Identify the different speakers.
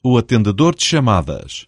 Speaker 1: O atendedor de chamadas.